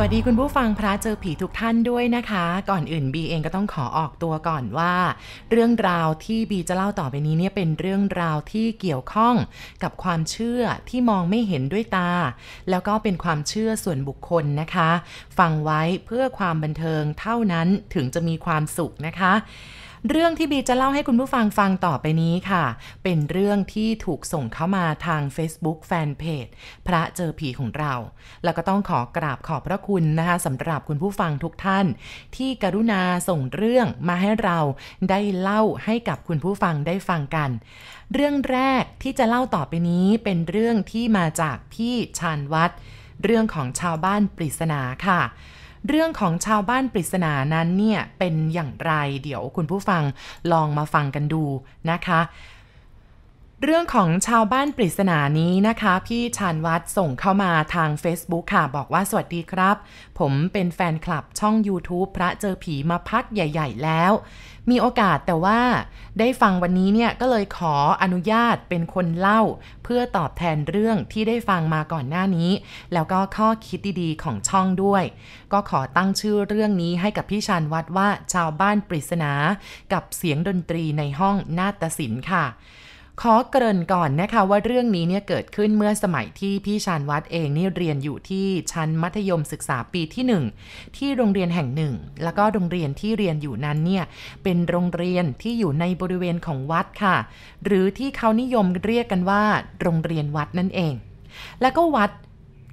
สวัสดีคุณผู้ฟังพระเจอผีทุกท่านด้วยนะคะ ก่อนอื่นบีเองก็ต้องขอออกตัวก่อนว่า เรื่องราวที่บีจะเล่าต่อไปนี้เนี่ยเป็นเรื่องราวที่เกี่ยวข้องกับความเชื่อที่มองไม่เห็นด้วยตา แล้วก็เป็นความเชื่อส่วนบุคคลนะคะ ฟังไว้เพื่อความบันเทิงเท่านั้นถึงจะมีความสุขนะคะ เรื่องที่บีจะเล่าให้คุณผู้ฟังฟังต่อไปนี้ค่ะ เป็นเรื่องที่ถูกส่งเข้ามาทาง Facebook Fanpage พระเจอผีของเรา แล้วก็ต้องขอกราบขอบพระคุณนะคะสำหรับคุณผู้ฟังทุกท่าน ที่กรุณาส่งเรื่องมาให้เราได้เล่าให้กับคุณผู้ฟังได้ฟังกัน เรื่องแรกที่จะเล่าต่อไปนี้เป็นเรื่องที่มาจากพี่ชานวัดเรื่องของชาวบ้านปริศนาค่ะ เรื่องของชาวบ้านปริศนานั้นเนี่ยเป็นอย่างไรเดี๋ยวคุณผู้ฟังลองมาฟังกันดูนะคะ เรื่องของชาวบ้านปริศนานี้นะคะ พี่ชานวัดส่งเข้ามาทาง Facebook ค่ะ บอกว่าสวัสดีครับ ผมเป็นแฟนคลับช่อง YouTube พระเจอผีมาพักใหญ่ ๆ แล้ว มีโอกาสแต่ว่าได้ฟังวันนี้เนี่ยก็เลยขออนุญาตเป็นคนเล่า เพื่อตอบแทนเรื่องที่ได้ฟังมาก่อนหน้านี้ แล้วก็ข้อคิดดีๆของช่องด้วย ก็ขอตั้งชื่อเรื่องนี้ให้กับพี่ชานวัดว่าชาวบ้านปริศนา กับเสียงดนตรีในห้องนาฏศิลป์ค่ะ ขอเกริ่นก่อนนะคะว่าเรื่องนี้เนี่ยเกิดขึ้นเมื่อสมัยที่พี่ชานวัดเองนี่เรียนอยู่ที่ชั้นมัธยมศึกษาปีที่ 1 ที่โรงเรียนแห่งหนึ่ง แล้วก็โรงเรียนที่เรียนอยู่นั้นเนี่ยเป็นโรงเรียนที่อยู่ในบริเวณของวัดค่ะ หรือที่เขานิยมเรียกกันว่า โรงเรียนวัดนั่นเอง แล้วก็วัด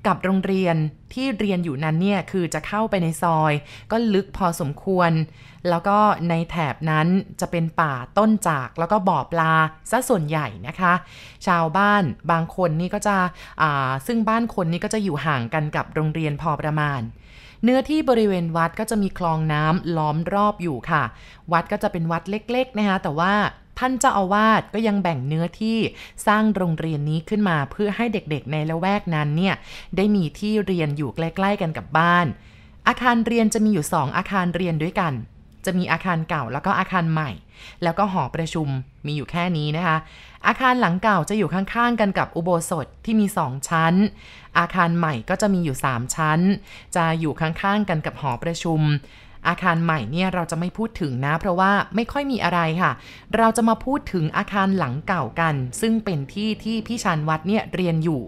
กับโรงเรียนที่เรียนอยู่นั้นเนี่ยคือจะเข้าไปในซอย ก็ลึกพอสมควร แล้วก็ในแถบนั้นจะเป็นป่าต้นจากแล้วก็บ่อปลาซะส่วนใหญ่นะคะ ชาวบ้านบางคนนี่ก็จะซึ่งบ้านคนนี่ก็จะอยู่ห่างกันกับโรงเรียนพอประมาณเนื้อที่บริเวณวัดก็จะมีคลองน้ำล้อมรอบอยู่ค่ะ วัดก็จะเป็นวัดเล็กๆนะคะแต่ว่า ท่านเจ้าอาวาสก็ยังแบ่งเนื้อที่สร้างโรงเรียนนี้ขึ้นมาเพื่อให้เด็กๆในละแวกนั้นเนี่ยได้มีที่เรียนอยู่ใกล้ ๆ กันกับบ้าน อาคารเรียนจะมีอยู่ 2 อาคารเรียนด้วยกัน จะมีอาคารเก่าแล้วก็อาคารใหม่ แล้วก็หอประชุมมีอยู่แค่นี้นะคะ อาคารหลังเก่าจะอยู่ข้างๆกันกับอุโบสถที่มี 2 ชั้น อาคารใหม่ก็จะมีอยู่ 3 ชั้น จะอยู่ข้างๆกันกับหอประชุม อาคารใหม่เนี่ยเราจะไม่พูดถึงนะ เพราะว่าไม่ค่อยมีอะไรค่ะ เราจะมาพูดถึงอาคารหลังเก่ากัน ซึ่งเป็นที่ที่พี่ชันวัดเนี่ยเรียนอยู่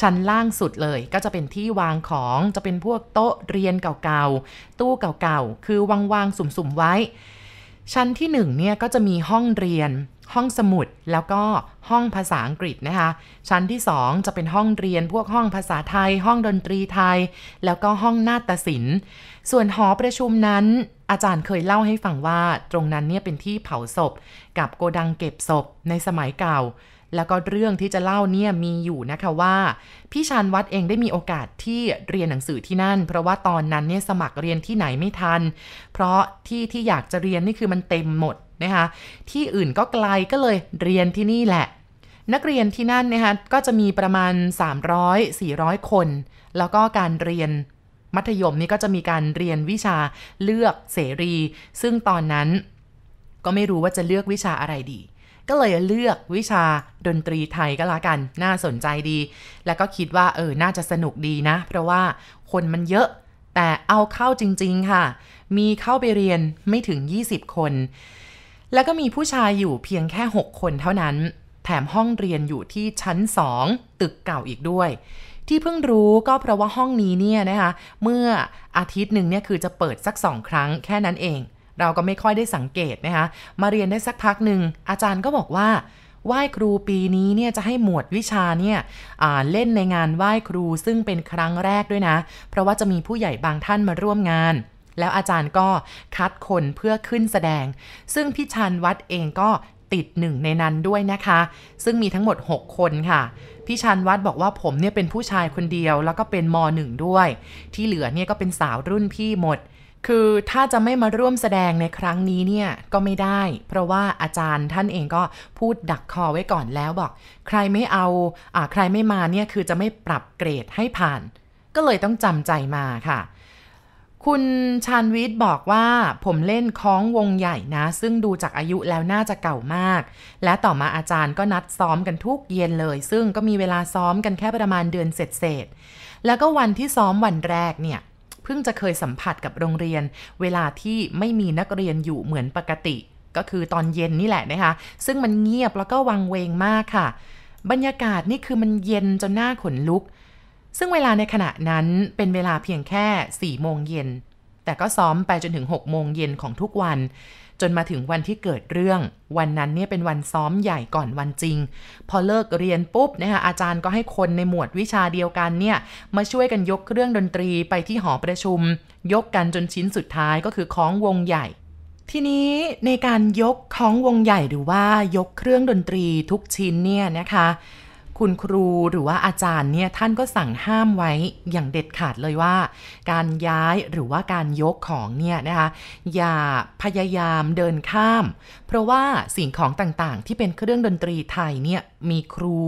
ชั้นล่างสุดเลยก็จะเป็นที่วางของจะเป็นพวกโต๊ะเรียนเก่าๆ ตู้เก่าๆ คือวางๆ สุ่มๆ ไว้ ชั้นที่1เนี่ยก็จะมีห้องเรียน ห้องสมุดแล้วก็ห้องภาษาอังกฤษนะคะ ชั้นที่ 2 จะเป็นห้องเรียนพวกห้องภาษาไทย ห้องดนตรีไทย แล้วก็ห้องนาฏศิลป์ ส่วนหอประชุมนั้น อาจารย์เคยเล่าให้ฟังว่าตรงนั้นเนี่ยเป็นที่เผาศพ กับโกดังเก็บศพในสมัยเก่า แล้วก็เรื่องที่จะเล่าเนี่ยมีอยู่นะคะว่า พี่ชานวัดเองได้มีโอกาสที่เรียนหนังสือที่นั่น เพราะว่าตอนนั้นเนี่ยสมัครเรียนที่ไหนไม่ทัน เพราะที่ที่อยากจะเรียนนี่คือมันเต็มหมด นะคะที่อื่นก็ไกลก็เลยเรียนที่นี่แหละ นักเรียนที่นั่นนะคะก็จะมีประมาณ 300-400 คน แล้วก็การเรียนมัธยมนี่ก็จะมีการเรียนวิชาเลือกเสรี ซึ่งตอนนั้นก็ไม่รู้ว่าจะเลือกวิชาอะไรดี ก็เลยเลือกวิชาดนตรีไทยก็แล้วกัน น่าสนใจดี แล้วก็คิดว่าเออ น่าจะสนุกดีนะ เพราะว่าคนมันเยอะ แต่เอาเข้าจริง ๆ ค่ะ มีเข้าไปเรียนไม่ถึง 20 คน แล้วก็มีผู้ชายอยู่เพียงแค่ 6 คนเท่านั้น แถมห้องเรียนอยู่ที่ชั้น 2 ตึกเก่าอีกด้วย ที่เพิ่งรู้ก็เพราะว่าห้องนี้เนี่ยนะคะเมื่ออาทิตย์หนึ่งเนี่ยคือจะเปิดสักสองครั้งแค่นั้นเอง เราก็ไม่ค่อยได้สังเกตนะคะมาเรียนได้สักพักหนึ่งอาจารย์ก็บอกว่าไหว้ครูปีนี้เนี่ยจะให้หมวดวิชาเนี่ยเล่นในงานไหว้ครูซึ่งเป็นครั้งแรกด้วยนะ เพราะว่าจะมีผู้ใหญ่บางท่านมาร่วมงาน แล้วอาจารย์ก็คัดคนเพื่อขึ้นแสดง ซึ่งพี่ชันวัดเองก็ติดหนึ่งในนั้นด้วยนะคะ ซึ่งมีทั้งหมด 6 คนค่ะ พี่ชันวัดบอกว่าผมเนี่ยเป็นผู้ชายคนเดียว แล้วก็เป็นมหนึ่งด้วย ที่เหลือเนี่ยก็เป็นสาวรุ่นพี่หมด คือถ้าจะไม่มาร่วมแสดงในครั้งนี้เนี่ยก็ไม่ได้ เพราะว่าอาจารย์ท่านเองก็พูดดักคอไว้ก่อนแล้วบอก ใครไม่เอาอ่าใครไม่มาเนี่ยคือจะไม่ปรับเกรดให้ผ่าน ก็เลยต้องจำใจมาค่ะ คุณชานวิทย์บอกว่าผมเล่นคล้องวงใหญ่นะ ซึ่งดูจากอายุแล้วน่าจะเก่ามาก และต่อมาอาจารย์ก็นัดซ้อมกันทุกเย็นเลย ซึ่งก็มีเวลาซ้อมกันแค่ประมาณเดือนเศษเศษแล้วก็วันที่ซ้อมวันแรกเนี่ยเพิ่งจะเคยสัมผัสกับโรงเรียน เวลาที่ไม่มีนักเรียนอยู่เหมือนปกติ ก็คือตอนเย็นนี่แหละนะคะ ซึ่งมันเงียบแล้วก็วังเวงมากค่ะ บรรยากาศนี่คือมันเย็นจนหน้าขนลุก ซึ่งเวลาในขณะนั้นเป็นเวลาเพียงแค่4โมงเย็น แต่ก็ซ้อมไปจนถึง6โมงเย็นของทุกวัน จนมาถึงวันที่เกิดเรื่อง วันนั้นเนี่ยเป็นวันซ้อมใหญ่ก่อนวันจริง พอเลิกเรียนปุ๊บนะคะอาจารย์ก็ให้คนในหมวดวิชาเดียวกันเนี่ยมาช่วยกันยกเครื่องดนตรีไปที่หอประชุม ยกกันจนชิ้นสุดท้ายก็คือคล้องวงใหญ่ทีนี้ในการยกคล้องวงใหญ่หรือว่ายกเครื่องดนตรีทุกชิ้นเนี่ยนะคะ คุณครูหรือว่าอาจารย์เนี่ยท่านก็สั่งห้ามไว้อย่างเด็ดขาดเลยว่า การย้ายหรือว่าการยกของเนี่ยนะคะอย่าพยายามเดินข้าม เพราะว่าสิ่งของต่างๆ ที่เป็นเครื่องดนตรีไทยเนี่ยมีครู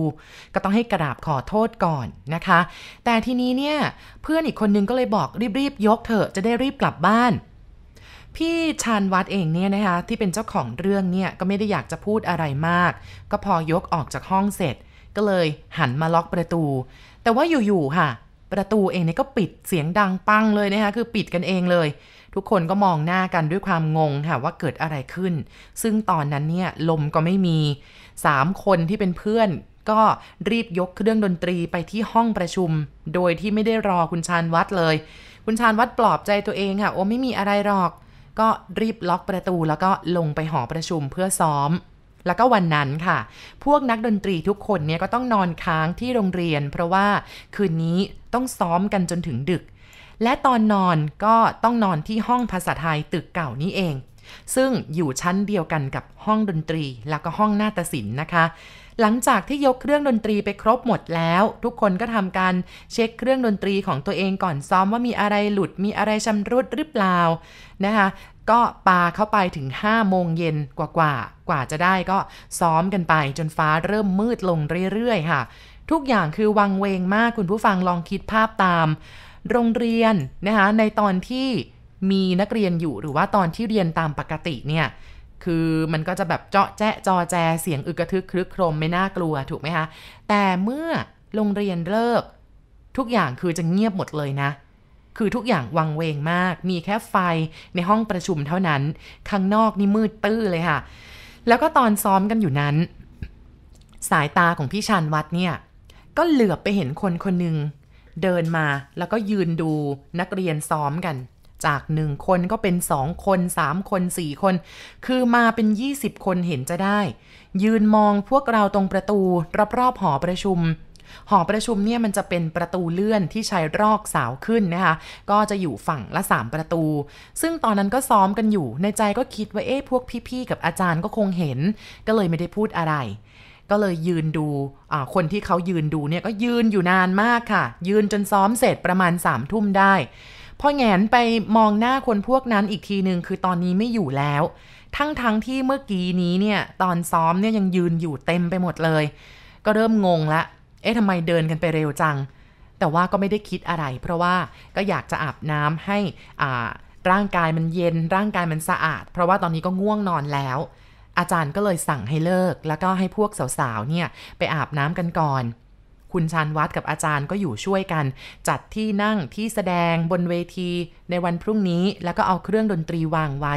ก็ต้องให้กราบขอโทษก่อนนะคะ แต่ทีนี้เนี่ยเพื่อนอีกคนนึงก็เลยบอกรีบๆยกเถอะจะได้รีบกลับบ้านพี่ชานวัดเองเนี่ยนะคะที่เป็นเจ้าของเรื่องเนี่ยก็ไม่ได้อยากจะพูดอะไรมาก ก็พอยกออกจากห้องเสร็จ ก็เลยหันมาล็อกประตู แต่ว่าอยู่ๆค่ะ ประตูเองเนี่ยก็ปิดเสียงดังปังเลยนะคะคือปิดกันเองเลย ทุกคนก็มองหน้ากันด้วยความงงค่ะว่าเกิดอะไรขึ้น ซึ่งตอนนั้นเนี่ยลมก็ไม่มี 3 คนที่เป็นเพื่อนก็รีบยกเครื่องดนตรีไปที่ห้องประชุม โดยที่ไม่ได้รอคุณชานวัดเลย คุณชานวัดปลอบใจตัวเองค่ะ โอ้ไม่มีอะไรหรอก ก็รีบล็อกประตูแล้วก็ลงไปหอประชุมเพื่อซ้อม แล้วก็วันนั้นค่ะ พวกนักดนตรีทุกคนเนี่ยก็ต้องนอนค้างที่โรงเรียน เพราะว่าคืนนี้ต้องซ้อมกันจนถึงดึก และตอนนอนก็ต้องนอนที่ห้องภาษาไทยตึกเก่านี้เอง ซึ่งอยู่ชั้นเดียวกันกับห้องดนตรีแล้วก็ห้องนาฏศิลป์นะคะ หลังจากที่ยกเครื่องดนตรีไปครบหมดแล้ว ทุกคนก็ทำการเช็คเครื่องดนตรีของตัวเองก่อนซ้อมว่ามีอะไรหลุดมีอะไรชำรุดหรือเปล่านะคะก็ปาเข้าไปถึง 5 โมงเย็นกว่ากว่ากว่าจะได้ก็ซ้อมกันไปจนฟ้าเริ่มมืดลงเรื่อยๆ ค่ะ ทุกอย่างคือวังเวงมากคุณผู้ฟังลองคิดภาพตาม โรงเรียนนะคะในตอนที่มีนักเรียนอยู่หรือว่าตอนที่เรียนตามปกติเนี่ย คือมันก็จะแบบเจาะแจ๊ะจอแจเสียงอึกระทึกครึกโครมไม่น่ากลัวถูกไหมคะ แต่เมื่อโรงเรียนเลิก ทุกอย่างคือจะเงียบหมดเลยนะ คือทุกอย่างวังเวงมาก มีแค่ไฟในห้องประชุมเท่านั้น ข้างนอกนี่มืดตื้อเลยค่ะ แล้วก็ตอนซ้อมกันอยู่นั้น สายตาของพี่ชันวัดเนี่ย ก็เหลือบไปเห็นคนคนหนึ่งเดินมาแล้วก็ยืนดูนักเรียนซ้อมกัน จากหนึ่งคนก็เป็นสองคนสามคนสี่คน คือมาเป็นยี่สิบคนเห็นจะได้ ยืนมองพวกเราตรงประตู รอบๆหอประชุมหอประชุมเนี่ยมันจะเป็นประตูเลื่อนที่ใช้รอกสาวขึ้นนะคะ ก็จะอยู่ฝั่งละ 3 ประตู ซึ่งตอนนั้นก็ซ้อมกันอยู่ ในใจก็คิดว่าเอ๊ะพวกพี่ๆกับอาจารย์ก็คงเห็น ก็เลยไม่ได้พูดอะไร ก็เลยยืนดูคนที่เขายืนดูเนี่ยก็ยืนอยู่นานมากค่ะ ยืนจนซ้อมเสร็จประมาณ3ามทุ่มได้ พอแงนไปมองหน้าคนพวกนั้นอีกทีหนึ่งคือตอนนี้ไม่อยู่แล้ว ทั้งๆทที่เมื่อกี้นี้เนี่ยตอนซ้อมเนี่ยยังยืนอยู่เต็มไปหมดเลย ก็เริ่มงงละ เอ๊ะทำไมเดินกันไปเร็วจัง แต่ว่าก็ไม่ได้คิดอะไร เพราะว่าก็อยากจะอาบน้ำให้อ่าร่างกายมันเย็นร่างกายมันสะอาด เพราะว่าตอนนี้ก็ง่วงนอนแล้ว อาจารย์ก็เลยสั่งให้เลิก แล้วก็ให้พวกสาวๆเนี่ยไปอาบน้ำกันก่อน คุณชันวัดกับอาจารย์ก็อยู่ช่วยกัน จัดที่นั่งที่แสดงบนเวทีในวันพรุ่งนี้ แล้วก็เอาเครื่องดนตรีวางไว้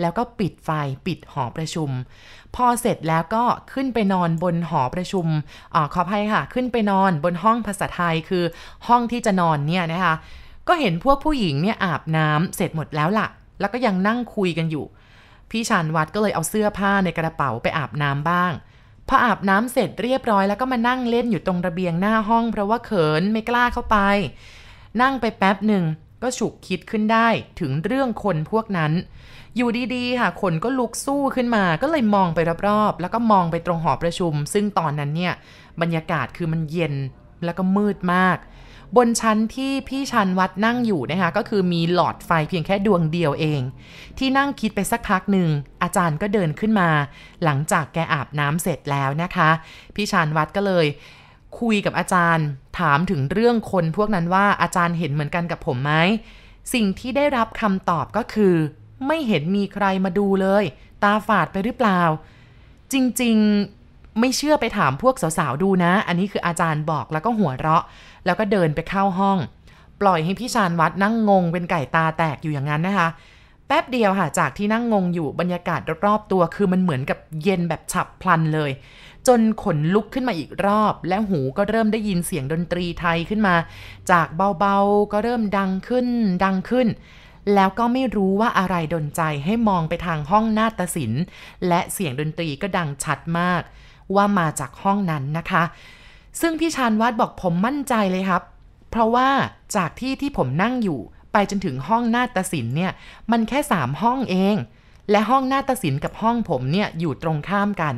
แล้วก็ปิดไฟปิดหอประชุม พอเสร็จแล้วก็ขึ้นไปนอนบนหอประชุมอขออภัยค่ะ ขึ้นไปนอนบนห้องภาษาไทยคือห้องที่จะนอนเนี่ยนะคะ ก็เห็นพวกผู้หญิงเนี่ยอาบน้ำเสร็จหมดแล้วล่ะ แล้วก็ยังนั่งคุยกันอยู่ พี่ชานวัดก็เลยเอาเสื้อผ้าในกระเป๋าไปอาบน้ำบ้าง พออาบน้ำเสร็จเรียบร้อยแล้วก็มานั่งเล่นอยู่ตรงระเบียงหน้าห้อง เพราะว่าเขินไม่กล้าเข้าไป นั่งไปแป๊บหนึ่งก็ฉุกคิดขึ้นได้ถึงเรื่องคนพวกนั้น อยู่ดีๆ ค่ะ คนก็ลุกสู้ขึ้นมา ก็เลยมองไปรอบๆ แล้วก็มองไปตรงหอประชุม ซึ่งตอนนั้นเนี่ย บรรยากาศคือมันเย็นแล้วก็มืดมาก บนชั้นที่พี่ชันวัดนั่งอยู่นะคะก็คือมีหลอดไฟเพียงแค่ดวงเดียวเอง ที่นั่งคิดไปสักพักหนึ่งอาจารย์ก็เดินขึ้นมา หลังจากแกอาบน้ำเสร็จแล้วนะคะ พี่ชันวัดก็เลยคุยกับอาจารย์ ถามถึงเรื่องคนพวกนั้นว่าอาจารย์เห็นเหมือนกันกับผมไหมสิ่งที่ได้รับคำตอบก็คือ ไม่เห็นมีใครมาดูเลย ตาฝาดไปหรือเปล่า จริง ๆ ไม่เชื่อไปถามพวกสาวๆดูนะ อันนี้คืออาจารย์บอกแล้วก็หัวเราะ แล้วก็เดินไปเข้าห้อง ปล่อยให้พี่ชานวัดนั่งงงเป็นไก่ตาแตกอยู่อย่างนั้นนะคะ แป๊บเดียวค่ะ จากที่นั่งงงอยู่บรรยากาศรอบๆตัว คือมันเหมือนกับเย็นแบบฉับพลันเลย จนขนลุกขึ้นมาอีกรอบ และหูก็เริ่มได้ยินเสียงดนตรีไทยขึ้นมา จากเบาๆก็เริ่มดังขึ้น ดังขึ้นแล้วก็ไม่รู้ว่าอะไรดนใจให้มองไปทางห้องนาฏศิลป์ และเสียงดนตรีก็ดังชัดมาก ว่ามาจากห้องนั้นนะคะ ซึ่งพี่ชานวัดบอกผมมั่นใจเลยครับ เพราะว่าจากที่ที่ผมนั่งอยู่ ไปจนถึงห้องนาฏศิลป์เนี่ยมันแค่สามห้องเอง และห้องนาฏศิลป์กับห้องผมเนี่ยอยู่ตรงข้ามกัน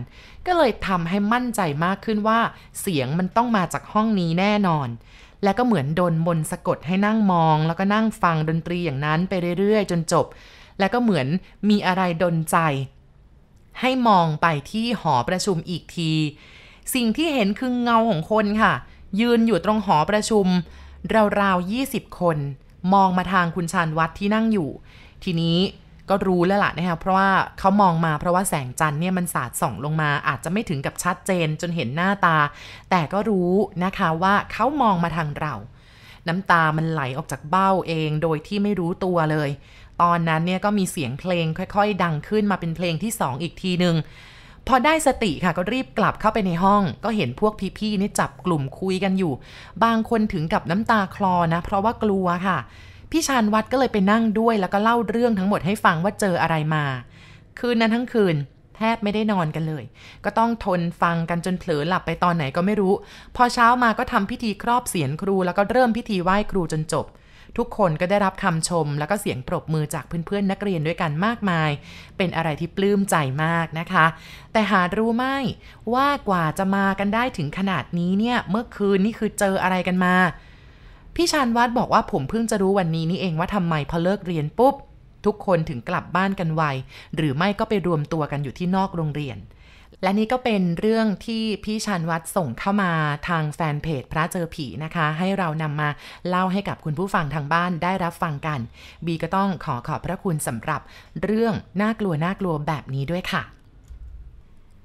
ก็เลยทำให้มั่นใจมากขึ้นว่า เสียงมันต้องมาจากห้องนี้แน่นอนและก็เหมือนโดนมนสะกดให้นั่งมอง แล้วก็นั่งฟังดนตรีอย่างนั้นไปเรื่อยๆ จนจบ แล้วก็เหมือนมีอะไรดนใจ ให้มองไปที่หอประชุมอีกที สิ่งที่เห็นคือเงาของคนค่ะ ยืนอยู่ตรงหอประชุม ราวๆ20 คน มองมาทางคุณชานวัดที่นั่งอยู่ ทีนี้ก็รู้แล้วล่ะนะคะเพราะว่าเขามองมาเพราะว่าแสงจันทร์เนี่ยมันสาดส่องลงมา อาจจะไม่ถึงกับชัดเจนจนเห็นหน้าตา แต่ก็รู้นะคะว่าเขามองมาทางเรา น้ำตามันไหลออกจากเบ้าเองโดยที่ไม่รู้ตัวเลย ตอนนั้นเนี่ยก็มีเสียงเพลงค่อยๆ ดังขึ้นมาเป็นเพลงที่สองอีกทีหนึ่งพอได้สติค่ะก็รีบกลับเข้าไปในห้อง ก็เห็นพวกพี่ๆนี่จับกลุ่มคุยกันอยู่ บางคนถึงกับน้ำตาคลอนะ เพราะว่ากลัวค่ะ พี่ชานวัดก็เลยไปนั่งด้วย แล้วก็เล่าเรื่องทั้งหมดให้ฟังว่าเจออะไรมา คืนนั้นทั้งคืนแทบไม่ได้นอนกันเลย ก็ต้องทนฟังกันจนเผลอหลับไปตอนไหนก็ไม่รู้ พอเช้ามาก็ทำพิธีครอบเสียนครู แล้วก็เริ่มพิธีไหว้ครูจนจบ ทุกคนก็ได้รับคำชม แล้วก็เสียงปรบมือจากเพื่อนๆนักเรียนด้วยกันมากมาย เป็นอะไรที่ปลื้มใจมากนะคะ แต่หารู้ไหมว่ากว่าจะมากันได้ถึงขนาดนี้เนี่ยเมื่อคืนนี่คือเจออะไรกันมา พี่ชานวัดบอกว่าผมเพิ่งจะรู้วันนี้นี่เองว่าทำไมพอเลิกเรียนปุ๊บทุกคนถึงกลับบ้านกันไว หรือไม่ก็ไปรวมตัวกันอยู่ที่นอกโรงเรียน และนี่ก็เป็นเรื่องที่พี่ชันวัดส่งเข้ามาทางแฟนเพจพระเจอผีนะคะ ให้เรานำมาเล่าให้กับคุณผู้ฟังทางบ้านได้รับฟังกัน บีก็ต้องขอขอบพระคุณสำหรับเรื่องน่ากลัวน่ากลัวแบบนี้ด้วยค่ะ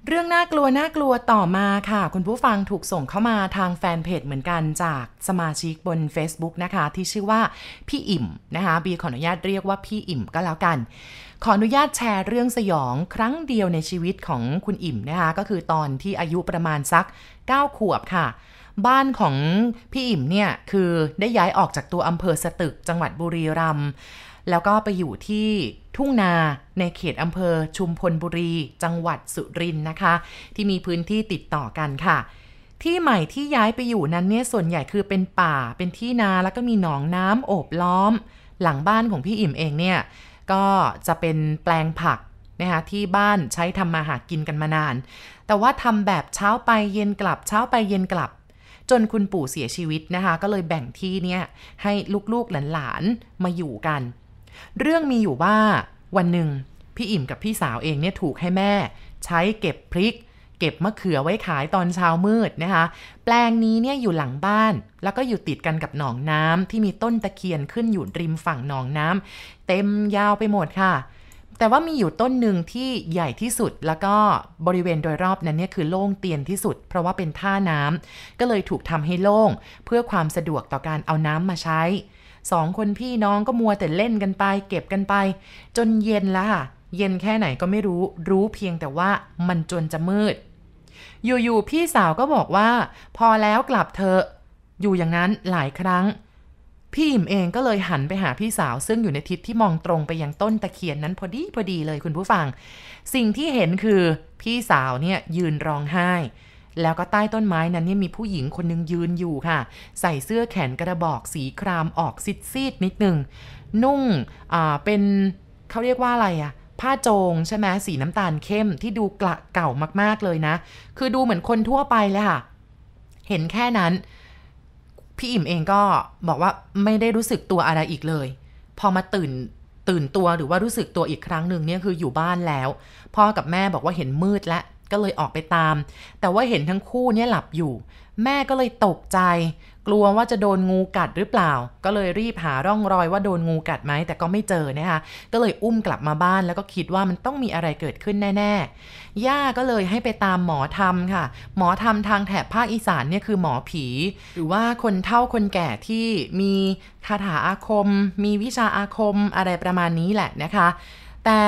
เรื่องน่ากลัวน่ากลัวต่อมาค่ะ คุณผู้ฟังถูกส่งเข้ามาทางแฟนเพจเหมือนกันจากสมาชิกบน Facebook นะคะ ที่ชื่อว่าพี่อิ่มนะคะบีขออนุญาตเรียกว่าพี่อิ่มก็แล้วกัน ขออนุญาตแชร์เรื่องสยองครั้งเดียวในชีวิตของคุณอิ่มนะคะ ก็คือตอนที่อายุประมาณสัก 9 ขวบค่ะ บ้านของพี่อิ่มเนี่ย คือได้ย้ายออกจากตัวอำเภอสตึกจังหวัดบุรีรัมย์ แล้วก็ไปอยู่ที่ทุ่งนาในเขตอำเภอชุมพลบุรี จังหวัดสุรินทร์นะคะ ที่มีพื้นที่ติดต่อกันค่ะ ที่ใหม่ที่ย้ายไปอยู่นั้นเนี่ยส่วนใหญ่คือเป็นป่าเป็นที่นาแล้วก็มีหนองน้ำโอบล้อม หลังบ้านของพี่อิ่มเองเนี่ยก็จะเป็นแปลงผักนะคะที่บ้านใช้ทำมาหากินกันมานาน แต่ว่าทำแบบเช้าไปเย็นกลับ เช้าไปเย็นกลับ จนคุณปู่เสียชีวิตนะคะ ก็เลยแบ่งที่เนี่ยให้ลูกๆหลานๆมาอยู่กัน เรื่องมีอยู่ว่าวันหนึ่งพี่อิ่มกับพี่สาวเองเนี่ยถูกให้แม่ ใช้เก็บพริก เก็บมะเขือไว้ขายตอนเช้ามืดนะคะ แปลงนี้เนี่ยอยู่หลังบ้าน แล้วก็อยู่ติดกันกับหนองน้ำที่มีต้นตะเคียนขึ้นอยู่ริมฝั่งหนองน้ำเต็มยาวไปหมดค่ะ แต่ว่ามีอยู่ต้นหนึ่งที่ใหญ่ที่สุดแล้วก็บริเวณโดยรอบนั้นเนี่ยคือโล่งเตียนที่สุด เพราะว่าเป็นท่าน้ำก็เลยถูกทำให้โล่งเพื่อความสะดวกต่อการเอาน้ำมาใช้ สองคนพี่น้องก็มัวแต่เล่นกันไป เก็บกันไป จนเย็นล้วค่ะเย็นแค่ไหนก็ไม่รู้รู้เพียงแต่ว่ามันจนจะมืด อยู่ๆพี่สาวก็บอกว่า พอแล้วกลับเถอะ อยู่อย่างนั้นหลายครั้ง พี่อิ่มเองก็เลยหันไปหาพี่สาวซึ่งอยู่ในทิศที่มองตรงไปยังต้นตะเคียนนั้นพอดีพอดีเลยคุณผู้ฟัง สิ่งที่เห็นคือพี่สาวเนี่ยยืนร้องไห้ แล้วก็ใต้ต้นไม้นั้นเนี่ยมีผู้หญิงคนหนึ่งยืนอยู่ค่ะ ใส่เสื้อแขนกระบอกสีครามออกซิดซีดนิดนึง นุ่งอ่าเป็นเขาเรียกว่าอะไรอะผ้าโจงใช่ไหมสีน้ำตาลเข้มที่ดูกละเก่ามากๆเลยนะ คือดูเหมือนคนทั่วไปเลยค่ะ เห็นแค่นั้น พี่อิ่มเองก็บอกว่าไม่ได้รู้สึกตัวอะไรอีกเลย พอมาตื่นตื่นตัวหรือว่ารู้สึกตัวอีกครั้งหนึ่งเนี่ยคืออยู่บ้านแล้ว พ่อกับแม่บอกว่าเห็นมืดและ ก็เลยออกไปตาม แต่ว่าเห็นทั้งคู่เนี่ยหลับอยู่ แม่ก็เลยตกใจ กลัวว่าจะโดนงูกัดหรือเปล่า ก็เลยรีบหาร่องรอยว่าโดนงูกัดไหมแต่ก็ไม่เจอนะคะก็เลยอุ้มกลับมาบ้านแล้วก็คิดว่ามันต้องมีอะไรเกิดขึ้นแน่ๆ ย่าก็เลยให้ไปตามหมอธรรมค่ะ หมอธรรมทางแถบภาคอีสานเนี่ยคือหมอผี หรือว่าคนเฒ่าคนแก่ที่มีคาถาอาคม มีวิชาอาคมอะไรประมาณนี้แหละนะคะ แต่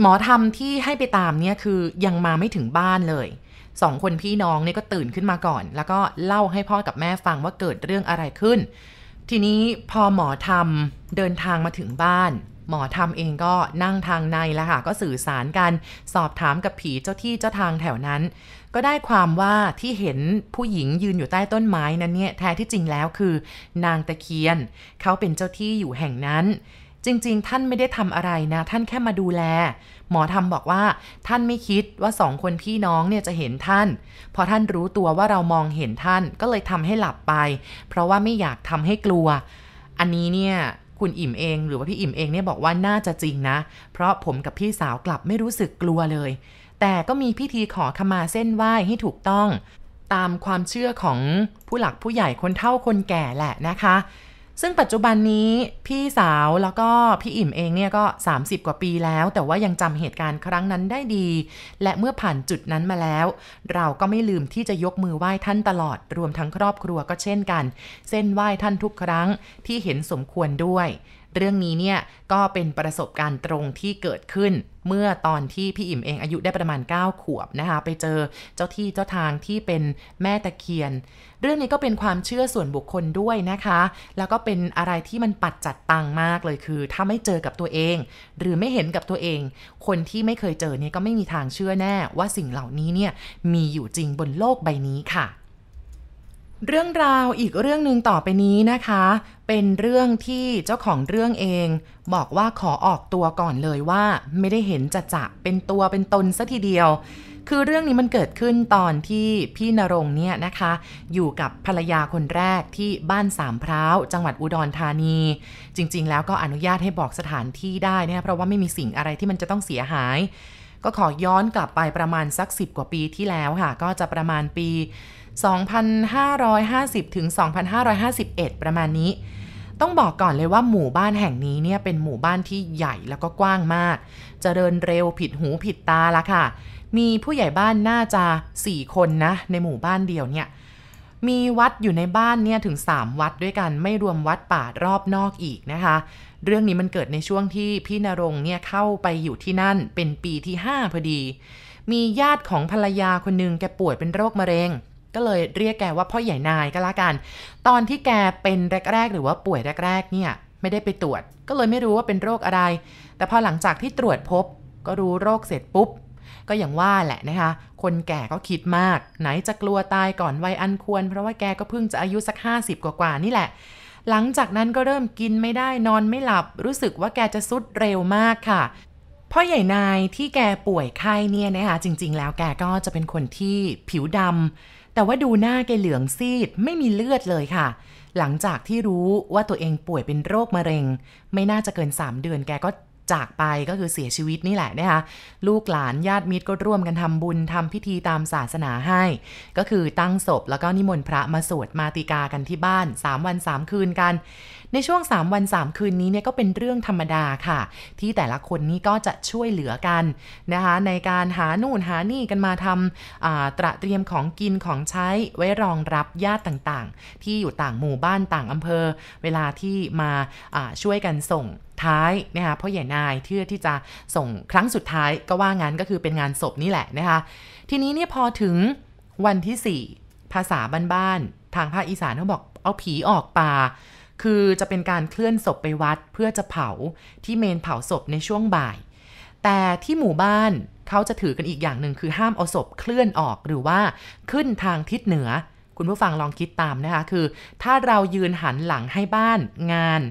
หมอธรรมที่ให้ไปตามเนี่ยคือยังมาไม่ถึงบ้านเลยสองคนพี่น้องเนี่ยก็ตื่นขึ้นมาก่อน แล้วก็เล่าให้พ่อกับแม่ฟังว่าเกิดเรื่องอะไรขึ้น ทีนี้พอหมอธรรมเดินทางมาถึงบ้าน หมอธรรมเองก็นั่งทางในแล้วค่ะ ก็สื่อสารกันสอบถามกับผีเจ้าที่เจ้าทางแถวนั้น ก็ได้ความว่าที่เห็นผู้หญิงยืนอยู่ใต้ต้นไม้นั้นเนี่ยแท้ที่จริงแล้วคือ นางตะเคียน เขาเป็นเจ้าที่อยู่แห่งนั้น จริง ๆ ท่านไม่ได้ทำอะไรนะ ท่านแค่มาดูแล หมอทำบอกว่า ท่านไม่คิดว่าสองคนพี่น้องเนี่ยจะเห็นท่าน พอท่านรู้ตัวว่าเรามองเห็นท่านก็เลยทำให้หลับไป เพราะว่าไม่อยากทำให้กลัว อันนี้เนี่ยคุณอิ่มเองหรือว่าพี่อิ่มเองเนี่ยบอกว่าน่าจะจริงนะ เพราะผมกับพี่สาวกลับไม่รู้สึกกลัวเลย แต่ก็มีพิธีขอขมาเส้นไหว้ให้ถูกต้อง ตามความเชื่อของผู้หลักผู้ใหญ่คนเฒ่าคนแก่แหละนะคะ ซึ่งปัจจุบันนี้พี่สาวแล้วก็พี่อิ่มเองเนี่ยก็ 30 กว่าปีแล้ว แต่ว่ายังจำเหตุการณ์ครั้งนั้นได้ดี และเมื่อผ่านจุดนั้นมาแล้ว เราก็ไม่ลืมที่จะยกมือไหว้ท่านตลอดรวมทั้งครอบครัวก็เช่นกัน เส้นไหว้ท่านทุกครั้งที่เห็นสมควรด้วย เรื่องนี้เนี่ยก็เป็นประสบการณ์ตรงที่เกิดขึ้น เมื่อตอนที่พี่อิ่มเองอายุได้ประมาณ 9 ขวบนะคะ ไปเจอเจ้าที่เจ้าทางที่เป็นแม่ตะเคียน เรื่องนี้ก็เป็นความเชื่อส่วนบุคคลด้วยนะคะ แล้วก็เป็นอะไรที่มันปัดจัดตังมากเลยคือ ถ้าไม่เจอกับตัวเอง หรือไม่เห็นกับตัวเอง คนที่ไม่เคยเจอเนี่ยก็ไม่มีทางเชื่อแน่ว่าสิ่งเหล่านี้เนี่ยมีอยู่จริงบนโลกใบนี้ค่ะ เรื่องราวอีกเรื่องหนึ่งต่อไปนี้นะคะ เป็นเรื่องที่เจ้าของเรื่องเอง บอกว่าขอออกตัวก่อนเลยว่า ไม่ได้เห็นจะจะเป็นตัวเป็นตนซะทีเดียว คือเรื่องนี้มันเกิดขึ้นตอนที่พี่นรงเนี่ยนะคะ อยู่กับภรรยาคนแรกที่บ้านสามพร้าวจังหวัดอุดรธานี จริง ๆ แล้วก็อนุญาตให้บอกสถานที่ได้นะเพราะว่าไม่มีสิ่งอะไรที่มันจะต้องเสียหาย ก็ขอย้อนกลับไปประมาณสัก 10 กว่าปีที่แล้วค่ะ ก็จะประมาณปี 2,550 ถึง 2,551 ประมาณนี้ ต้องบอกก่อนเลยว่าหมู่บ้านแห่งนี้เนี่ยเป็นหมู่บ้านที่ใหญ่แล้วก็กว้างมากจเจริญเร็วผิดหูผิดตาละค่ะ มีผู้ใหญ่บ้านน่าจะ 4 คนนะ ในหมู่บ้านเดียวเนี่ยมีวัดอยู่ในบ้านเนี่ยถึง 3 วัดด้วยกันไม่รวมวัดป่ารอบนอกอีกนะคะ เรื่องนี้มันเกิดในช่วงที่พี่นรงเนี่ยเข้าไปอยู่ที่นั่นเป็นปีที่ 5 พอดี มีญาติของภรรยาคนหนึ่งแกป่วยเป็นโรคมะเร็ง ก็เลยเรียกแกว่าพ่อใหญ่นายก็แล้วกัน ตอนที่แกเป็นแรก ๆ หรือว่าป่วยแรก ๆ เนี่ยไม่ได้ไปตรวจ ก็เลยไม่รู้ว่าเป็นโรคอะไร แต่พอหลังจากที่ตรวจพบ ก็รู้โรคเสร็จปุ๊บก็อย่างว่าแหละนะคะ คนแก่ก็คิดมาก ไหนจะกลัวตายก่อนวัยอันควร เพราะว่าแกก็เพิ่งจะอายุสัก 50 กว่าๆนี่แหละ หลังจากนั้นก็เริ่มกินไม่ได้นอนไม่หลับ รู้สึกว่าแกจะสุดเร็วมากค่ะพ่อใหญ่นายที่แกป่วยไข้เนี่ยนะคะจริง ๆ แล้วแกก็จะเป็นคนที่ผิวดำแต่ว่าดูหน้าแกเหลืองซีดไม่มีเลือดเลยค่ะ หลังจากที่รู้ว่าตัวเองป่วยเป็นโรคมะเร็ง ไม่น่าจะเกิน 3 เดือนแกก็ จากไปก็คือเสียชีวิตนี่แหละนะคะลูกหลานญาติมิตรก็ร่วมกันทำบุญทำพิธีตามศาสนาให้ ก็คือตั้งศพแล้วก็นิมนต์พระมาสวดมาติกากันที่บ้าน 3 วัน 3 คืนกันในช่วง 3 วัน 3 คืนนี้เนี่ยก็เป็นเรื่องธรรมดาค่ะ ที่แต่ละคนนี้ก็จะช่วยเหลือกันนะคะ ในการหานู่นหานี่กันมาทำตระเตรียมของกินของใช้ไว้รองรับญาติต่างๆ ที่อยู่ต่างหมู่บ้านต่างอำเภอ เวลาที่มาช่วยกันส่งท้ายนะคะพ่อใหญ่นายเพื่อที่จะส่งครั้งสุดท้ายก็ว่างั้นก็คือเป็นงานศพนี่แหละนะคะ ทีนี้เนี่ยพอถึงวันที่ 4 ภาษาบ้านๆทางภาคอีสานเขาบอกเอาผีออกป่า คือจะเป็นการเคลื่อนศพไปวัดเพื่อจะเผาที่เมนเผาศพในช่วงบ่าย แต่ที่หมู่บ้านเขาจะถือกันอีกอย่างหนึ่งคือห้ามเอาศพเคลื่อนออกหรือว่าขึ้นทางทิศเหนือ คุณผู้ฟังลองคิดตามนะคะ คือ ถ้าเรายืนหันหลังให้บ้านงาน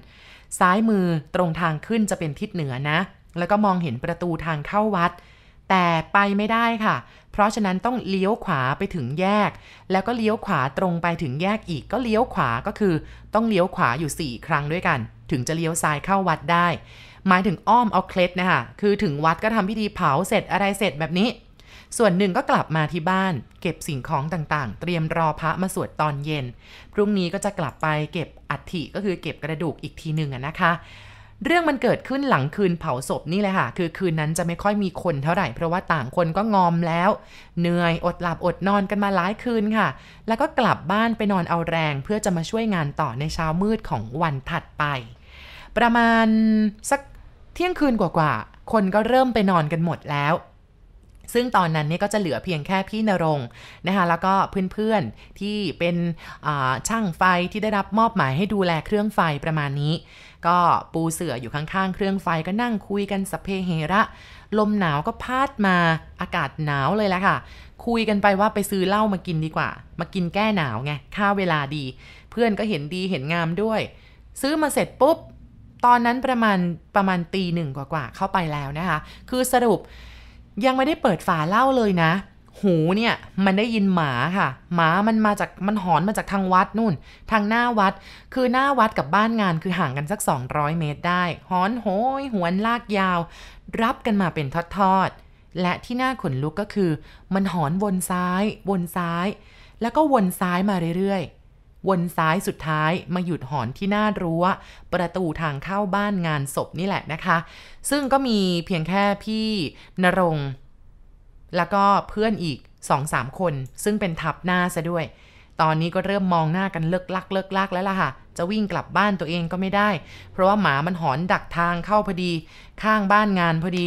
ซ้ายมือตรงทางขึ้นจะเป็นทิศเหนือนะ แล้วก็มองเห็นประตูทางเข้าวัด แต่ไปไม่ได้ค่ะ เพราะฉะนั้นต้องเลี้ยวขวาไปถึงแยก แล้วก็เลี้ยวขวาตรงไปถึงแยกอีกก็เลี้ยวขวาก็คือ ต้องเลี้ยวขวาอยู่ 4 ครั้งด้วยกัน ถึงจะเลี้ยวซ้ายเข้าวัดได้ หมายถึงอ้อมเอาเคล็ดนะคะคือถึงวัดก็ทำพิธีเผาเสร็จอะไรเสร็จแบบนี้ ส่วนหนึ่งก็กลับมาที่บ้าน เก็บสิ่งของต่างๆ เตรียมรอพระมาสวดตอนเย็น พรุ่งนี้ก็จะกลับไปเก็บอัฐิก็คือเก็บกระดูกอีกทีหนึ่งนะคะ เรื่องมันเกิดขึ้นหลังคืนเผาศพนี่แหละค่ะ คือคืนนั้นจะไม่ค่อยมีคนเท่าไหร่ เพราะว่าต่างคนก็งอมแล้ว เหนื่อยอดหลับอดนอนกันมาหลายคืนค่ะ แล้วก็กลับบ้านไปนอนเอาแรง เพื่อจะมาช่วยงานต่อในเช้ามืดของวันถัดไป ประมาณสักเที่ยงคืนกว่าๆ คนก็เริ่มไปนอนกันหมดแล้วซึ่งตอนนั้นเนี่ยก็จะเหลือเพียงแค่พี่นรงนะคะแล้วก็เพื่อนๆที่เป็นช่างไฟที่ได้รับมอบหมายให้ดูแลเครื่องไฟประมาณนี้ ก็ปูเสื่ออยู่ข้างๆ เครื่องไฟก็นั่งคุยกันสเพเฮระ ลมหนาวก็พาดมาอากาศหนาวเลยแหละค่ะ คุยกันไปว่าไปซื้อเหล้ามากินดีกว่า มากินแก้หนาวไงค่าเวลาดี เพื่อนก็เห็นดีเห็นงามด้วย ซื้อมาเสร็จปุ๊บ ตอนนั้นประมาณประมาณตีหนึ่งกว่าๆเข้าไปแล้วนะคะ คือสรุปยังไม่ได้เปิดฝาเหล้าเลยนะ หูเนี่ยมันได้ยินหมาค่ะ หมามันมาจากมันหอนมาจากทางวัดนู่น ทางหน้าวัด คือหน้าวัดกับบ้านงานคือห่างกันสัก 200 เมตรได้ หอนโหยหวนลากยาว รับกันมาเป็นทอดๆ และที่น่าขนลุกก็คือ มันหอนวนซ้าย วนซ้าย แล้วก็วนซ้ายมาเรื่อยๆ วนซ้ายสุดท้ายมาหยุดหอนที่หน้ารั้ว ประตูทางเข้าบ้านงานศพนี่แหละนะคะ ซึ่งก็มีเพียงแค่พี่นรง แล้วก็เพื่อนอีกสองสามคน ซึ่งเป็นทับหน้าซะด้วย ตอนนี้ก็เริ่มมองหน้ากันเลิกลักเลิกลักแล้วล่ะค่ะ จะวิ่งกลับบ้านตัวเองก็ไม่ได้ เพราะว่าหมามันหอนดักทางเข้าพอดี ข้างบ้านงานพอดี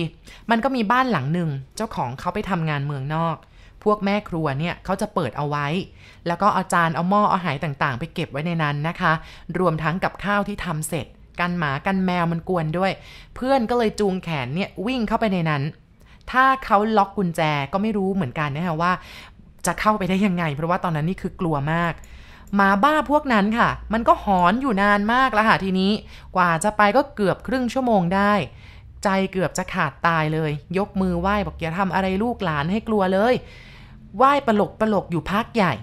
มันก็มีบ้านหลังหนึ่ง เจ้าของเขาไปทำงานเมืองนอก พวกแม่ครัวเนี่ยเขาจะเปิดเอาไว้ แล้วก็เอาจานเอาหม้อเอาหายต่างๆ ไปเก็บไว้ในนั้นนะคะ รวมทั้งกับข้าวที่ทำเสร็จ กันหมากันแมวมันกวนด้วย เพื่อนก็เลยจูงแขนเนี่ยวิ่งเข้าไปในนั้น ถ้าเขาล็อกกุญแจก็ไม่รู้เหมือนกันนะคะว่า จะเข้าไปได้ยังไง เพราะว่าตอนนั้นนี่คือกลัวมากหมาบ้าพวกนั้นค่ะ มันก็หอนอยู่นานมากแล้วค่ะทีนี้ กว่าจะไปก็เกือบครึ่งชั่วโมงได้ ใจเกือบจะขาดตายเลย ยกมือไหว้บอกอย่าทำอะไรลูกหลานให้กลัวเลย ไหว้ปลกปลกอยู่พักใหญ่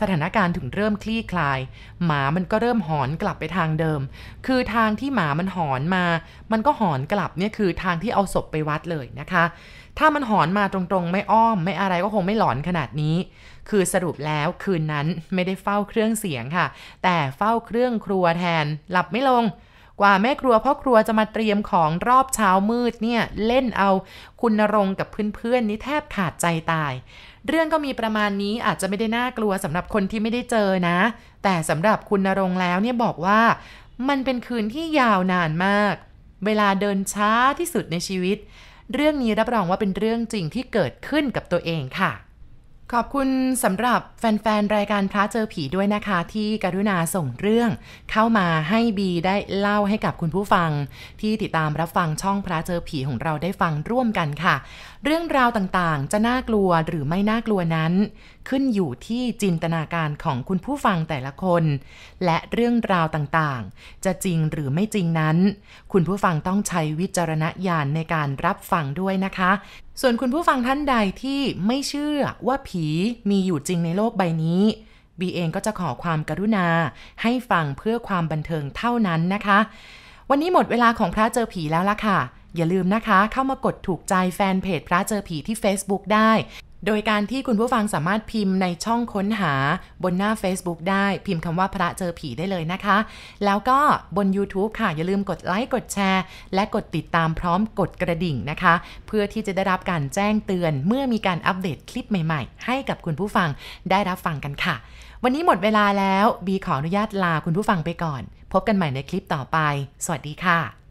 สถานการณ์ถึงเริ่มคลี่คลาย หมามันก็เริ่มหอนกลับไปทางเดิม คือทางที่หมามันหอนมา มันก็หอนกลับเนี่ยคือทางที่เอาศพไปวัดเลยนะคะ ถ้ามันหอนมาตรงๆ ไม่อ้อม ไม่อะไรก็คงไม่หลอนขนาดนี้ คือสรุปแล้วคืนนั้นไม่ได้เฝ้าเครื่องเสียงค่ะ แต่เฝ้าเครื่องครัวแทน หลับไม่ลง กว่าแม่ครัวพ่อครัวจะมาเตรียมของรอบเช้ามืดเนี่ย เล่นเอาคุณนรงกับเพื่อนๆนี่แทบขาดใจตาย เรื่องก็มีประมาณนี้อาจจะไม่ได้น่ากลัวสำหรับคนที่ไม่ได้เจอนะ แต่สำหรับคุณนรงแล้วเนี่ยบอกว่า มันเป็นคืนที่ยาวนานมาก เวลาเดินช้าที่สุดในชีวิต เรื่องนี้รับรองว่าเป็นเรื่องจริงที่เกิดขึ้นกับตัวเองค่ะ ขอบคุณสำหรับแฟนๆ รายการพระเจอผีด้วยนะคะ ที่กรุณาส่งเรื่อง เข้ามาให้บีได้เล่าให้กับคุณผู้ฟัง ที่ติดตามรับฟังช่องพระเจอผีของเราได้ฟังร่วมกันค่ะ เรื่องราวต่างๆ จะน่ากลัวหรือไม่น่ากลัวนั้น ขึ้นอยู่ที่จินตนาการของคุณผู้ฟังแต่ละคน และเรื่องราวต่างๆ จะจริงหรือไม่จริงนั้น คุณผู้ฟังต้องใช้วิจารณญาณในการรับฟังด้วยนะคะ ส่วนคุณผู้ฟังท่านใดที่ไม่เชื่อว่าผีมีอยู่จริงในโลกใบนี้บีเองก็จะขอความกรุณา ให้ฟังเพื่อความบันเทิงเท่านั้นนะคะ วันนี้หมดเวลาของพระเจอผีแล้วล่ะค่ะ อย่าลืมนะคะ เข้ามากดถูกใจแฟนเพจพระเจอผีที่ Facebook ได้ โดยการที่คุณผู้ฟังสามารถพิมพ์ในช่องค้นหาบนหน้า Facebook ได้พิมพ์คำว่าพระเจอผีได้เลยนะคะ แล้วก็บน YouTube ค่ะ อย่าลืมกดไลค์กดแชร์ และกดติดตามพร้อมกดกระดิ่งนะคะ เพื่อที่จะได้รับการแจ้งเตือนเมื่อมีการอัปเดตคลิปใหม่ๆ ให้กับคุณผู้ฟังได้รับฟังกันค่ะ วันนี้หมดเวลาแล้วบีขออนุญาตลาคุณผู้ฟังไปก่อน พบกันใหม่ในคลิปต่อไป สวัสดีค่ะ